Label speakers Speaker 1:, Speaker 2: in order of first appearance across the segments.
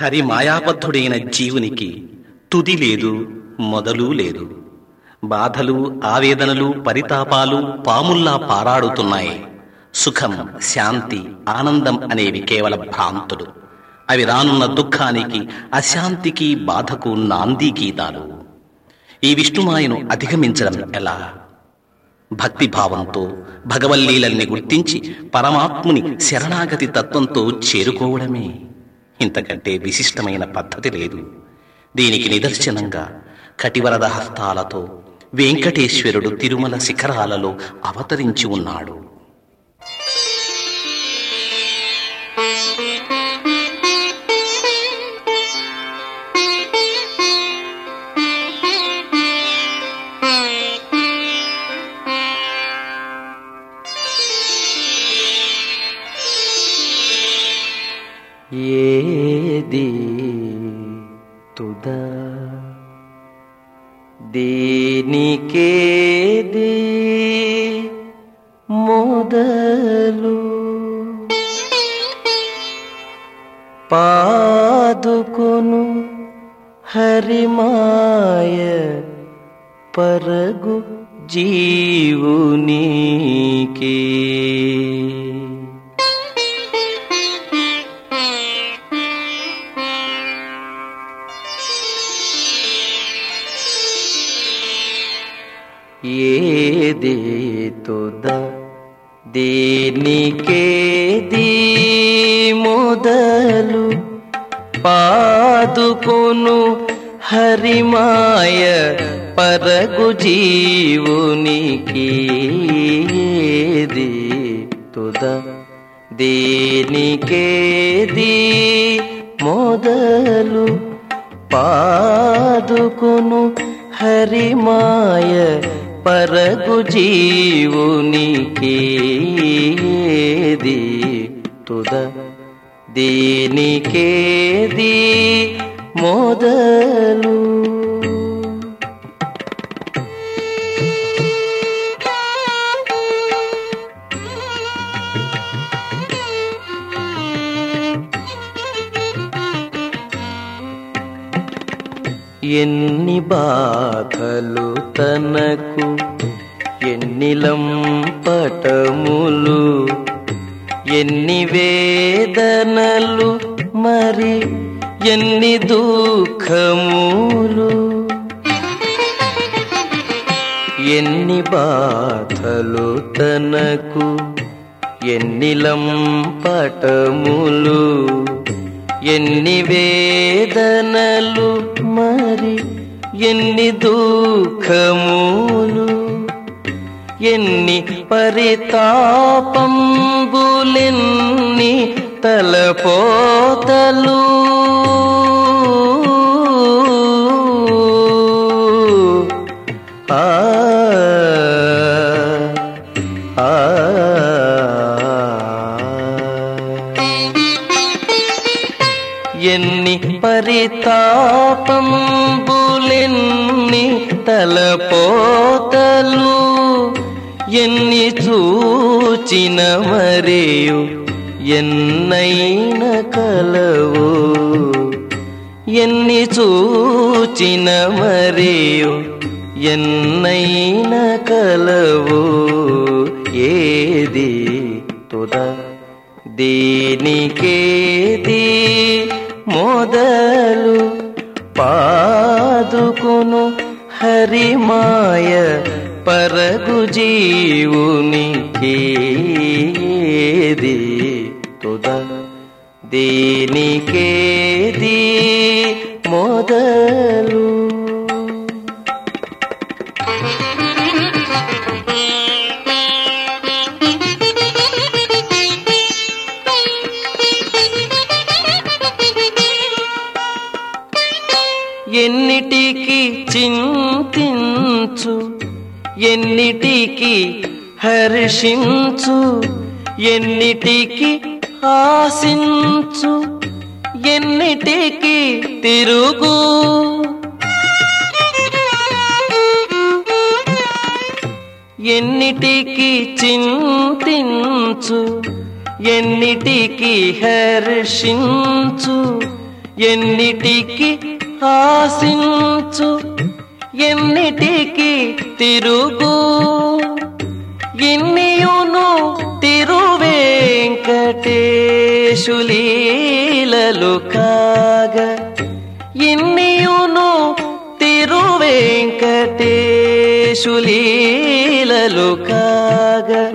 Speaker 1: హరి మాయాబద్ధుడైన జీవునికి తుది లేదు మొదలు లేదు. బాధలు ఆవేదనలు పరితాపాలు పాముల్లా పారాడుతున్నాయి. సుఖం శాంతి ఆనందం అనేవి కేవల భ్రాంతులు. అవి రానున్న దుఃఖానికి అశాంతికి బాధకు నాంది గీతాలు. ఈ విష్ణుమాయను అధిగమించడం ఎలా? భక్తిభావంతో భగవల్లీలల్ని గుర్తించి పరమాత్ముని శరణాగతి తత్వంతో చేరుకోవడమే. ఇంతకంటే విశిష్టమైన పద్ధతి లేదు. దీనికి నిదర్శనంగా కటివరద హస్తాలతో వెంకటేశ్వరుడు తిరుమల శిఖరాలలో అవతరించి ఉన్నాడు.
Speaker 2: దేనికేది మొదలు? పాదుకును హరిమాయ పరగు జీవునికి. తుద దేనికేది మొదలు పాదుకొను హరిమాయ పరగు జీవునికి ఏది తుద దేనికేది మొదలు పాదుకును హరిమాయ పరగు జీవునికి తుద. దీనికేది మొదలు ఎన్ని బాధలు తనకు ఎన్నిలం పటములు ఎన్ని వేదనలు మరి ఎన్ని దుఃఖములు ఎన్ని బాధలు తనకు ఎన్నిలం పటములు ఎన్ని వేదనలు మరి ఎన్ని దుఃఖములు ఎన్ని పరితాపంబులెన్ని తలపోతలు. ఆ పరితాపంబులెన్ని తలపోతలు ఎన్ని చూచిన మరియు ఎన్నైన కలవు. ఎన్ని చూచిన మరియు ఎన్నైన కలవు. ఏది తుద? దీనికేది మొదలు పాదుకును హరిమాయ పరగు జీవునికి దీనికేది తుద మొదలు చింతించు ఎన్నిటికి హర్షించు ఎన్నిటికి ఆశించు ఎన్నిటికి తిరుగు. ఎన్నిటికి చింతించు ఎన్నిటికి హర్షించు ఎన్నిటికి ఆశించు ఎన్నిటికి తిరుగు? ఇన్నియును తిరువేంకటేశులీలలు కాగ? ఇన్నియును తిరువేంకటేశులీలలు కాగ?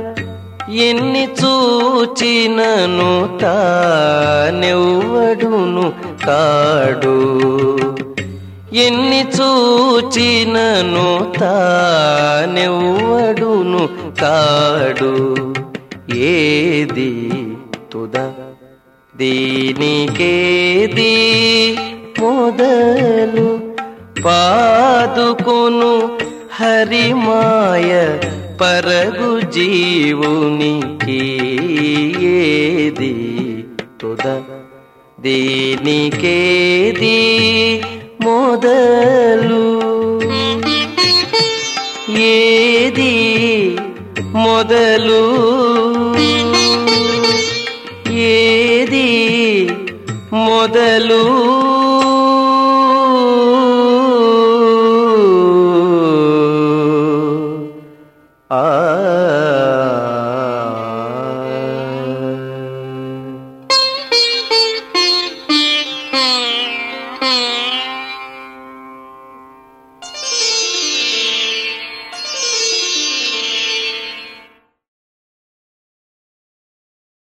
Speaker 2: ఎన్ని చూచినను తానెవ్వడును కాడు? ఎన్ని చూచినను తానెవ్వడును కాడు? ఏది తుద? దీనికేది మొదలు? పాదుకును హరిమాయ పరగు జీవునికి ఏది తుద? దీనికేది మొదలు ఏది మొదలు?